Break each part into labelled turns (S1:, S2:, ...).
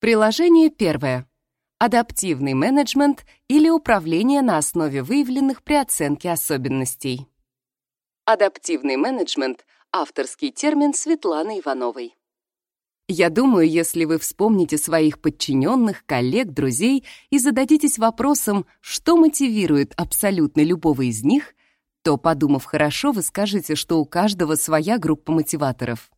S1: Приложение первое. Адаптивный менеджмент или управление на основе выявленных при оценке особенностей. Адаптивный менеджмент — авторский термин Светланы Ивановой. Я думаю, если вы вспомните своих подчиненных, коллег, друзей и зададитесь вопросом, что мотивирует абсолютно любого из них, то, подумав хорошо, вы скажете, что у каждого своя группа мотиваторов.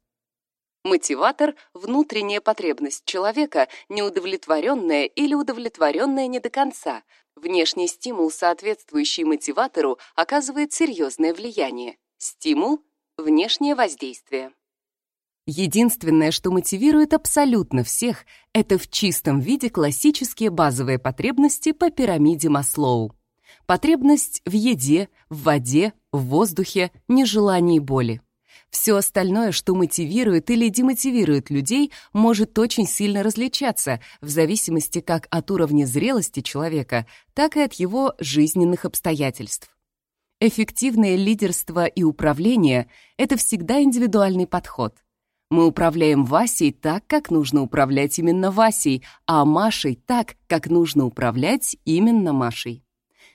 S1: Мотиватор — внутренняя потребность человека, неудовлетворенная или удовлетворенная не до конца. Внешний стимул, соответствующий мотиватору, оказывает серьезное влияние. Стимул — внешнее воздействие. Единственное, что мотивирует абсолютно всех, это в чистом виде классические базовые потребности по пирамиде Маслоу. Потребность в еде, в воде, в воздухе, нежелании боли. Все остальное, что мотивирует или демотивирует людей, может очень сильно различаться в зависимости как от уровня зрелости человека, так и от его жизненных обстоятельств. Эффективное лидерство и управление — это всегда индивидуальный подход. Мы управляем Васей так, как нужно управлять именно Васей, а Машей так, как нужно управлять именно Машей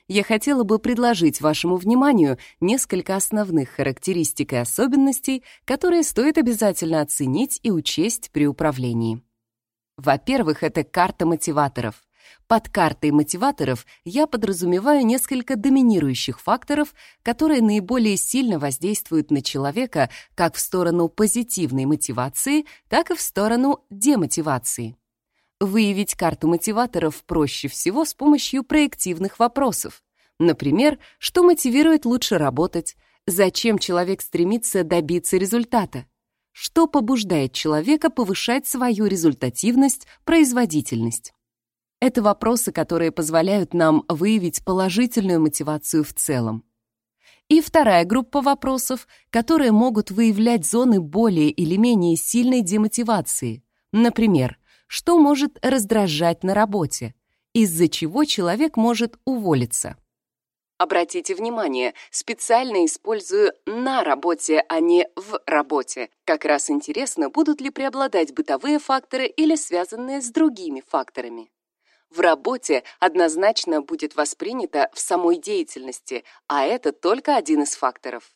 S1: я хотела бы предложить вашему вниманию несколько основных характеристик и особенностей, которые стоит обязательно оценить и учесть при управлении. Во-первых, это карта мотиваторов. Под картой мотиваторов я подразумеваю несколько доминирующих факторов, которые наиболее сильно воздействуют на человека как в сторону позитивной мотивации, так и в сторону демотивации. Выявить карту мотиваторов проще всего с помощью проективных вопросов. Например, что мотивирует лучше работать, зачем человек стремится добиться результата, что побуждает человека повышать свою результативность, производительность. Это вопросы, которые позволяют нам выявить положительную мотивацию в целом. И вторая группа вопросов, которые могут выявлять зоны более или менее сильной демотивации. Например, что может раздражать на работе, из-за чего человек может уволиться. Обратите внимание, специально использую «на работе», а не «в работе». Как раз интересно, будут ли преобладать бытовые факторы или связанные с другими факторами. В работе однозначно будет воспринято в самой деятельности, а это только один из факторов.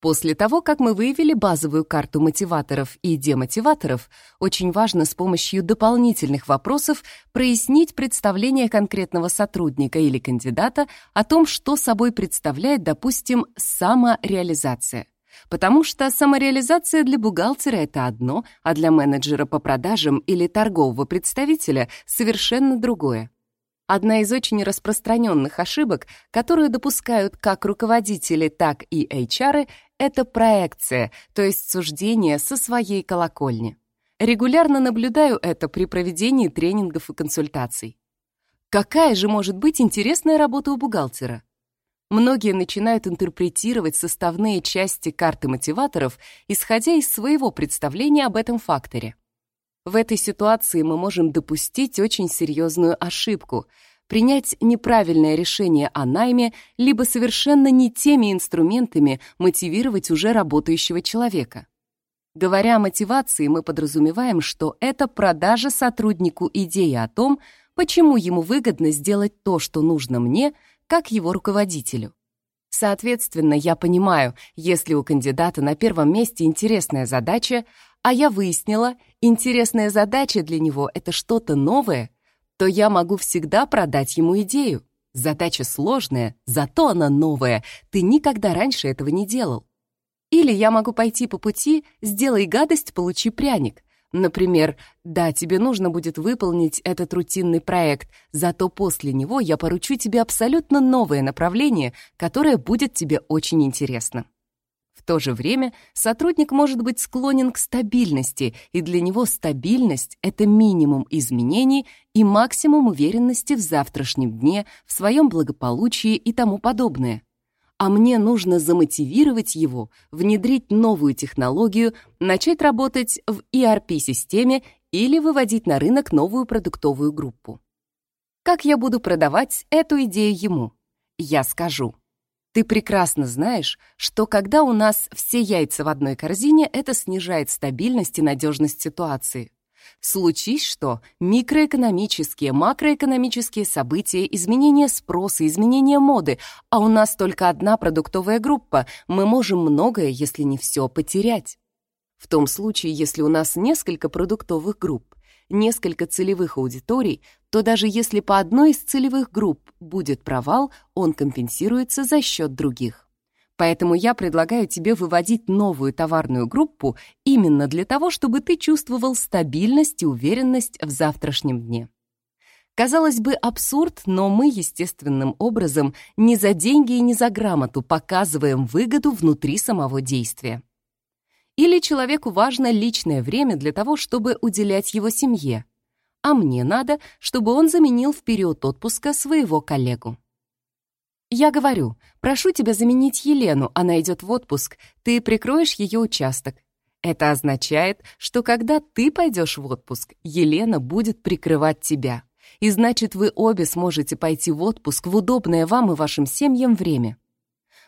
S1: После того, как мы выявили базовую карту мотиваторов и демотиваторов, очень важно с помощью дополнительных вопросов прояснить представление конкретного сотрудника или кандидата о том, что собой представляет, допустим, самореализация. Потому что самореализация для бухгалтера — это одно, а для менеджера по продажам или торгового представителя — совершенно другое. Одна из очень распространенных ошибок, которую допускают как руководители, так и HR, это проекция, то есть суждение со своей колокольни. Регулярно наблюдаю это при проведении тренингов и консультаций. Какая же может быть интересная работа у бухгалтера? Многие начинают интерпретировать составные части карты мотиваторов, исходя из своего представления об этом факторе. В этой ситуации мы можем допустить очень серьезную ошибку, принять неправильное решение о найме, либо совершенно не теми инструментами мотивировать уже работающего человека. Говоря о мотивации, мы подразумеваем, что это продажа сотруднику идеи о том, почему ему выгодно сделать то, что нужно мне, как его руководителю. Соответственно, я понимаю, если у кандидата на первом месте интересная задача, а я выяснила, интересная задача для него — это что-то новое, то я могу всегда продать ему идею. Задача сложная, зато она новая, ты никогда раньше этого не делал. Или я могу пойти по пути «сделай гадость, получи пряник». Например, да, тебе нужно будет выполнить этот рутинный проект, зато после него я поручу тебе абсолютно новое направление, которое будет тебе очень интересно. То же время сотрудник может быть склонен к стабильности, и для него стабильность — это минимум изменений и максимум уверенности в завтрашнем дне, в своем благополучии и тому подобное. А мне нужно замотивировать его, внедрить новую технологию, начать работать в ERP-системе или выводить на рынок новую продуктовую группу. Как я буду продавать эту идею ему? Я скажу. Ты прекрасно знаешь, что когда у нас все яйца в одной корзине, это снижает стабильность и надежность ситуации. Случись что, микроэкономические, макроэкономические события, изменения спроса, изменения моды, а у нас только одна продуктовая группа, мы можем многое, если не все, потерять. В том случае, если у нас несколько продуктовых групп, несколько целевых аудиторий, то даже если по одной из целевых групп будет провал, он компенсируется за счет других. Поэтому я предлагаю тебе выводить новую товарную группу именно для того, чтобы ты чувствовал стабильность и уверенность в завтрашнем дне. Казалось бы, абсурд, но мы естественным образом не за деньги и не за грамоту показываем выгоду внутри самого действия. Или человеку важно личное время для того, чтобы уделять его семье, а мне надо, чтобы он заменил в период отпуска своего коллегу. Я говорю, прошу тебя заменить Елену, она идет в отпуск, ты прикроешь ее участок. Это означает, что когда ты пойдешь в отпуск, Елена будет прикрывать тебя. И значит, вы обе сможете пойти в отпуск в удобное вам и вашим семьям время.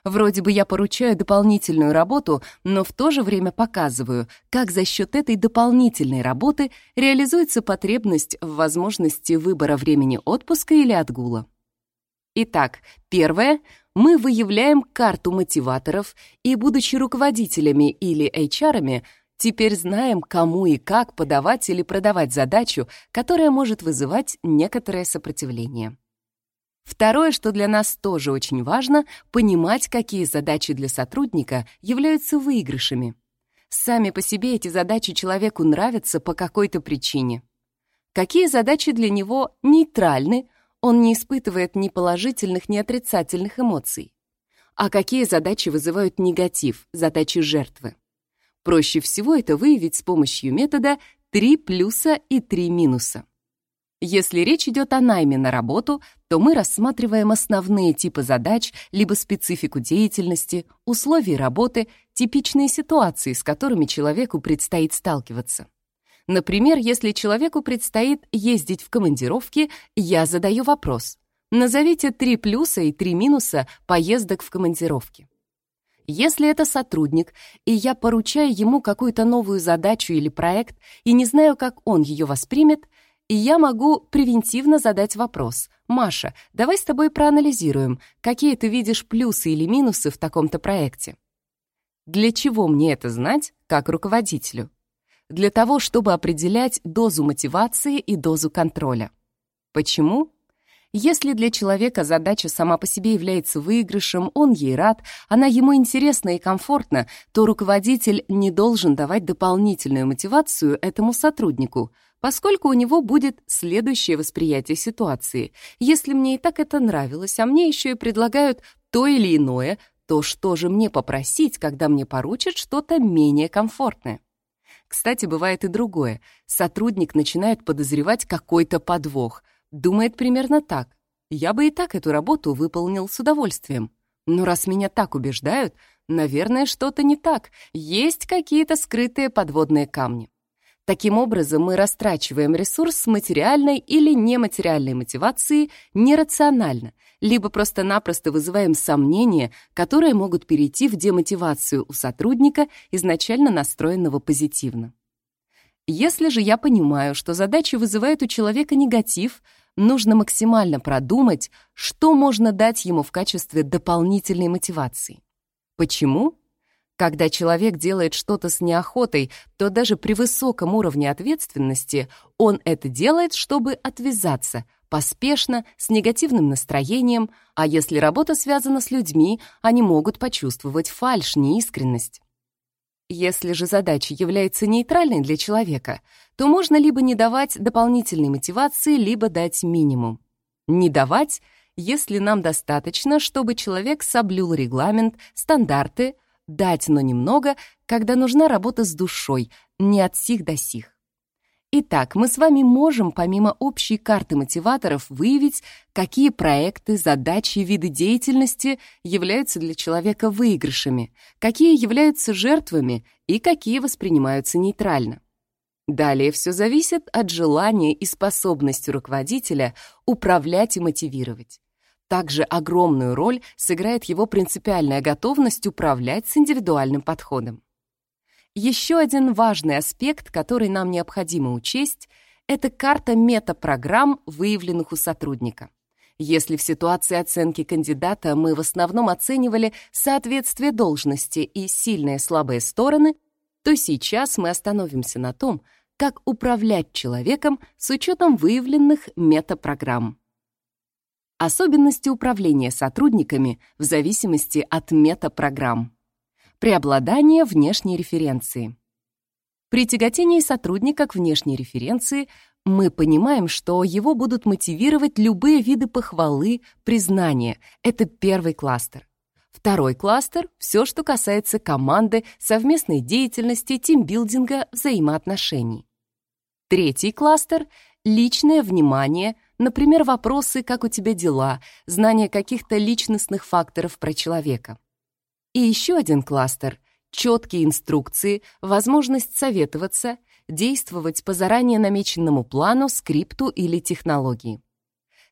S1: Вроде бы я поручаю дополнительную работу, но в то же время показываю, как за счет этой дополнительной работы реализуется потребность в возможности выбора времени отпуска или отгула. Итак, первое — мы выявляем карту мотиваторов и, будучи руководителями или HR, теперь знаем, кому и как подавать или продавать задачу, которая может вызывать некоторое сопротивление. Второе, что для нас тоже очень важно, понимать, какие задачи для сотрудника являются выигрышами. Сами по себе эти задачи человеку нравятся по какой-то причине. Какие задачи для него нейтральны, он не испытывает ни положительных, ни отрицательных эмоций. А какие задачи вызывают негатив, задачи жертвы? Проще всего это выявить с помощью метода 3 плюса и 3 минуса. Если речь идет о найме на работу, то мы рассматриваем основные типы задач, либо специфику деятельности, условия работы, типичные ситуации, с которыми человеку предстоит сталкиваться. Например, если человеку предстоит ездить в командировки, я задаю вопрос. Назовите три плюса и три минуса поездок в командировки. Если это сотрудник, и я поручаю ему какую-то новую задачу или проект, и не знаю, как он ее воспримет, я могу превентивно задать вопрос. «Маша, давай с тобой проанализируем, какие ты видишь плюсы или минусы в таком-то проекте». Для чего мне это знать, как руководителю? для того, чтобы определять дозу мотивации и дозу контроля. Почему? Если для человека задача сама по себе является выигрышем, он ей рад, она ему интересна и комфортна, то руководитель не должен давать дополнительную мотивацию этому сотруднику, поскольку у него будет следующее восприятие ситуации. Если мне и так это нравилось, а мне еще и предлагают то или иное, то что же мне попросить, когда мне поручат что-то менее комфортное? Кстати, бывает и другое. Сотрудник начинает подозревать какой-то подвох. Думает примерно так. Я бы и так эту работу выполнил с удовольствием. Но раз меня так убеждают, наверное, что-то не так. Есть какие-то скрытые подводные камни. Таким образом, мы растрачиваем ресурс с материальной или нематериальной мотивацией нерационально, либо просто-напросто вызываем сомнения, которые могут перейти в демотивацию у сотрудника, изначально настроенного позитивно. Если же я понимаю, что задача вызывает у человека негатив, нужно максимально продумать, что можно дать ему в качестве дополнительной мотивации. Почему? Когда человек делает что-то с неохотой, то даже при высоком уровне ответственности он это делает, чтобы отвязаться, поспешно, с негативным настроением, а если работа связана с людьми, они могут почувствовать фальшь, неискренность. Если же задача является нейтральной для человека, то можно либо не давать дополнительной мотивации, либо дать минимум. Не давать, если нам достаточно, чтобы человек соблюл регламент, стандарты, дать, но немного, когда нужна работа с душой, не от сих до сих. Итак, мы с вами можем, помимо общей карты мотиваторов, выявить, какие проекты, задачи, виды деятельности являются для человека выигрышами, какие являются жертвами и какие воспринимаются нейтрально. Далее все зависит от желания и способности руководителя управлять и мотивировать. Также огромную роль сыграет его принципиальная готовность управлять с индивидуальным подходом. Еще один важный аспект, который нам необходимо учесть, это карта метапрограмм, выявленных у сотрудника. Если в ситуации оценки кандидата мы в основном оценивали соответствие должности и сильные и слабые стороны, то сейчас мы остановимся на том, как управлять человеком с учетом выявленных метапрограмм. Особенности управления сотрудниками в зависимости от метапрограмм. Преобладание внешней референции. При тяготении сотрудника к внешней референции мы понимаем, что его будут мотивировать любые виды похвалы, признания. Это первый кластер. Второй кластер — все, что касается команды, совместной деятельности, тимбилдинга, взаимоотношений. Третий кластер — личное внимание, например, вопросы «как у тебя дела?», знание каких-то личностных факторов про человека. И еще один кластер — четкие инструкции, возможность советоваться — действовать по заранее намеченному плану, скрипту или технологии.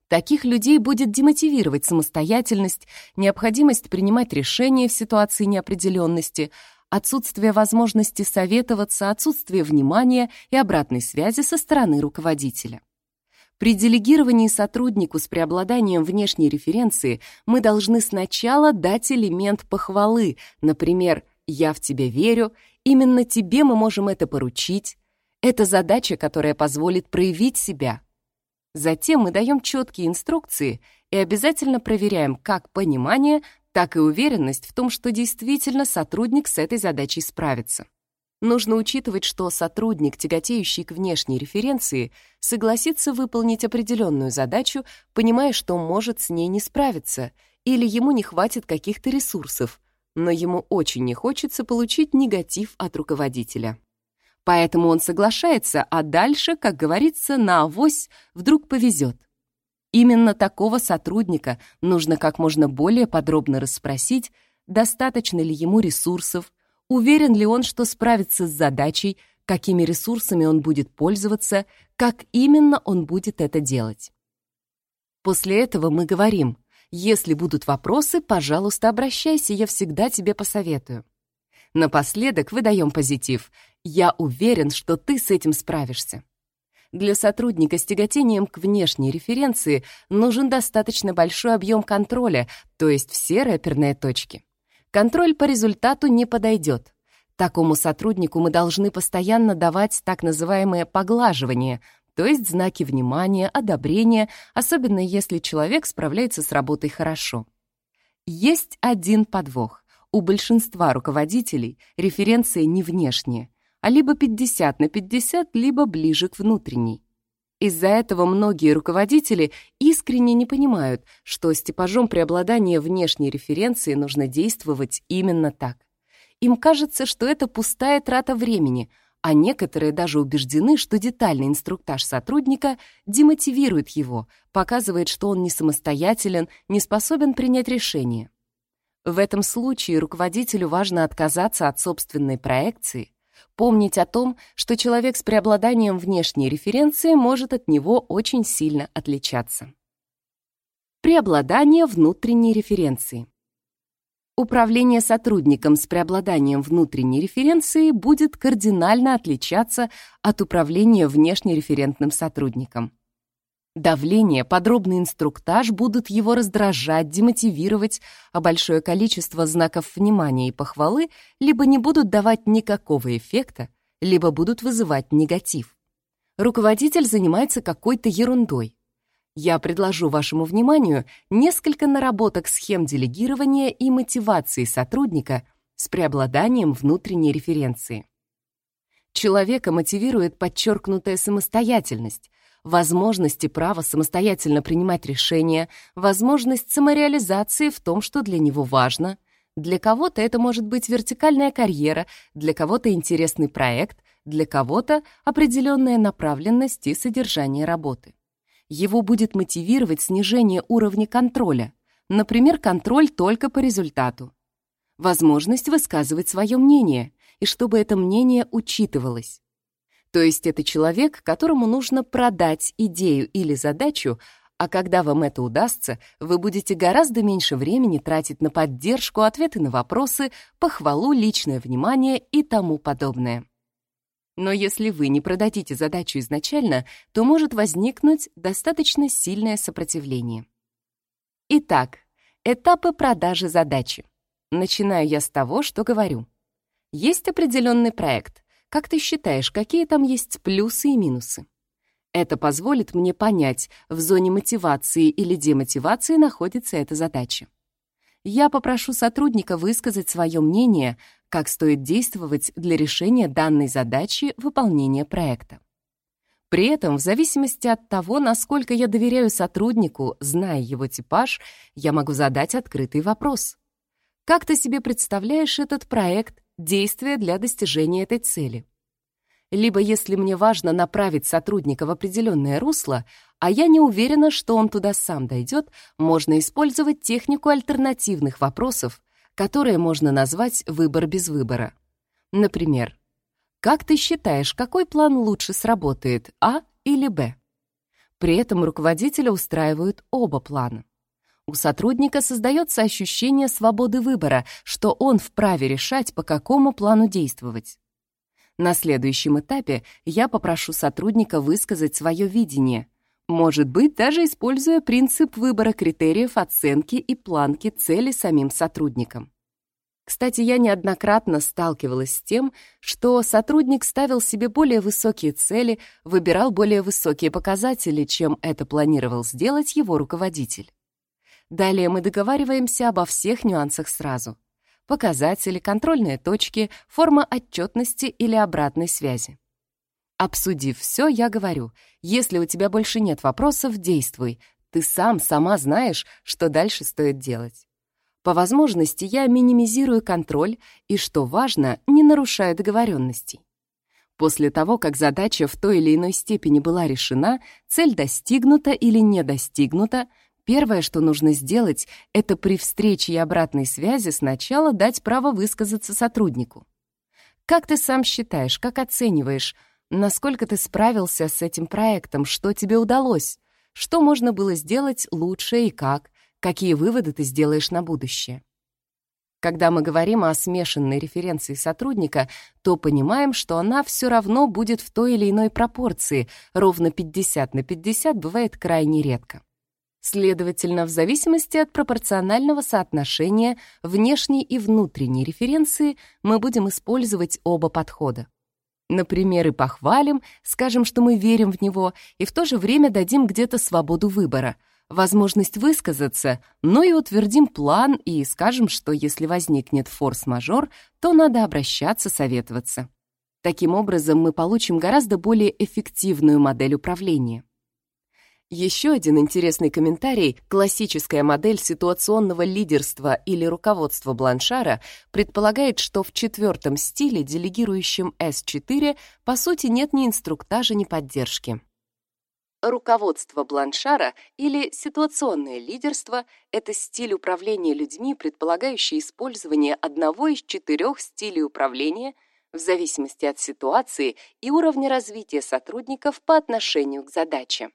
S1: Таких людей будет демотивировать самостоятельность, необходимость принимать решения в ситуации неопределенности, отсутствие возможности советоваться, отсутствие внимания и обратной связи со стороны руководителя. При делегировании сотруднику с преобладанием внешней референции мы должны сначала дать элемент похвалы, например, «я в тебя верю», «именно тебе мы можем это поручить», это задача, которая позволит проявить себя. Затем мы даем четкие инструкции и обязательно проверяем как понимание, так и уверенность в том, что действительно сотрудник с этой задачей справится. Нужно учитывать, что сотрудник, тяготеющий к внешней референции, согласится выполнить определенную задачу, понимая, что может с ней не справиться, или ему не хватит каких-то ресурсов, но ему очень не хочется получить негатив от руководителя. Поэтому он соглашается, а дальше, как говорится, на авось вдруг повезет. Именно такого сотрудника нужно как можно более подробно расспросить, достаточно ли ему ресурсов, уверен ли он, что справится с задачей, какими ресурсами он будет пользоваться, как именно он будет это делать. После этого мы говорим, если будут вопросы, пожалуйста, обращайся, я всегда тебе посоветую. Напоследок выдаем позитив. Я уверен, что ты с этим справишься. Для сотрудника с тяготением к внешней референции нужен достаточно большой объем контроля, то есть все рэперные точки. Контроль по результату не подойдет. Такому сотруднику мы должны постоянно давать так называемое поглаживание, то есть знаки внимания, одобрения, особенно если человек справляется с работой хорошо. Есть один подвох. У большинства руководителей референция не внешняя, а либо 50 на 50, либо ближе к внутренней. Из-за этого многие руководители искренне не понимают, что с типажом преобладания внешней референции нужно действовать именно так. Им кажется, что это пустая трата времени, а некоторые даже убеждены, что детальный инструктаж сотрудника демотивирует его, показывает, что он не самостоятелен, не способен принять решение. В этом случае руководителю важно отказаться от собственной проекции, помнить о том, что человек с преобладанием внешней референции может от него очень сильно отличаться. Преобладание внутренней референции. Управление сотрудником с преобладанием внутренней референции будет кардинально отличаться от управления внешнереферентным сотрудником. Давление, подробный инструктаж будут его раздражать, демотивировать, а большое количество знаков внимания и похвалы либо не будут давать никакого эффекта, либо будут вызывать негатив. Руководитель занимается какой-то ерундой. Я предложу вашему вниманию несколько наработок схем делегирования и мотивации сотрудника с преобладанием внутренней референции. Человека мотивирует подчеркнутая самостоятельность, возможность и право самостоятельно принимать решения, возможность самореализации в том, что для него важно. Для кого-то это может быть вертикальная карьера, для кого-то интересный проект, для кого-то определенная направленность и содержание работы. Его будет мотивировать снижение уровня контроля, например, контроль только по результату. Возможность высказывать свое мнение, и чтобы это мнение учитывалось. То есть это человек, которому нужно продать идею или задачу, А когда вам это удастся, вы будете гораздо меньше времени тратить на поддержку, ответы на вопросы, похвалу, личное внимание и тому подобное. Но если вы не продадите задачу изначально, то может возникнуть достаточно сильное сопротивление. Итак, этапы продажи задачи. Начинаю я с того, что говорю. Есть определенный проект. Как ты считаешь, какие там есть плюсы и минусы? Это позволит мне понять, в зоне мотивации или демотивации находится эта задача. Я попрошу сотрудника высказать свое мнение, как стоит действовать для решения данной задачи выполнения проекта. При этом, в зависимости от того, насколько я доверяю сотруднику, зная его типаж, я могу задать открытый вопрос. Как ты себе представляешь этот проект, действия для достижения этой цели? Либо, если мне важно направить сотрудника в определенное русло, а я не уверена, что он туда сам дойдет, можно использовать технику альтернативных вопросов, которые можно назвать «выбор без выбора». Например, как ты считаешь, какой план лучше сработает, А или Б? При этом руководителя устраивают оба плана. У сотрудника создается ощущение свободы выбора, что он вправе решать, по какому плану действовать. На следующем этапе я попрошу сотрудника высказать свое видение, может быть, даже используя принцип выбора критериев оценки и планки цели самим сотрудником. Кстати, я неоднократно сталкивалась с тем, что сотрудник ставил себе более высокие цели, выбирал более высокие показатели, чем это планировал сделать его руководитель. Далее мы договариваемся обо всех нюансах сразу. Показатели, контрольные точки, форма отчетности или обратной связи. Обсудив все, я говорю, если у тебя больше нет вопросов, действуй. Ты сам, сама знаешь, что дальше стоит делать. По возможности я минимизирую контроль и, что важно, не нарушаю договоренностей. После того, как задача в той или иной степени была решена, цель достигнута или не достигнута, первое, что нужно сделать, это при встрече и обратной связи сначала дать право высказаться сотруднику. Как ты сам считаешь, как оцениваешь, Насколько ты справился с этим проектом? Что тебе удалось? Что можно было сделать лучше и как? Какие выводы ты сделаешь на будущее? Когда мы говорим о смешанной референции сотрудника, то понимаем, что она все равно будет в той или иной пропорции, ровно 50 на 50 бывает крайне редко. Следовательно, в зависимости от пропорционального соотношения внешней и внутренней референции мы будем использовать оба подхода. Например, и похвалим, скажем, что мы верим в него, и в то же время дадим где-то свободу выбора, возможность высказаться, но и утвердим план и скажем, что если возникнет форс-мажор, то надо обращаться, советоваться. Таким образом, мы получим гораздо более эффективную модель управления. Еще один интересный комментарий. Классическая модель ситуационного лидерства или руководства Бланшара предполагает, что в четвертом стиле, делегирующем S4, по сути нет ни инструктажа, ни поддержки. Руководство Бланшара или ситуационное лидерство — это стиль управления людьми, предполагающий использование одного из четырех стилей управления в зависимости от ситуации и уровня развития сотрудников по отношению к задаче.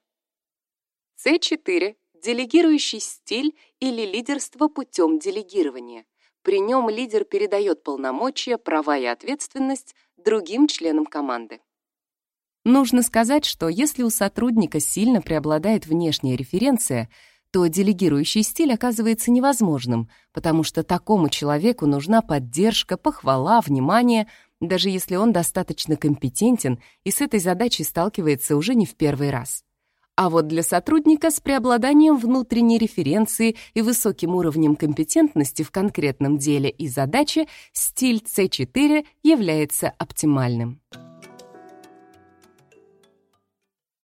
S1: С4 – делегирующий стиль или лидерство путем делегирования. При нем лидер передает полномочия, права и ответственность другим членам команды. Нужно сказать, что если у сотрудника сильно преобладает внешняя референция, то делегирующий стиль оказывается невозможным, потому что такому человеку нужна поддержка, похвала, внимание, даже если он достаточно компетентен и с этой задачей сталкивается уже не в первый раз. А вот для сотрудника с преобладанием внутренней референции и высоким уровнем компетентности в конкретном деле и задаче стиль C4 является оптимальным.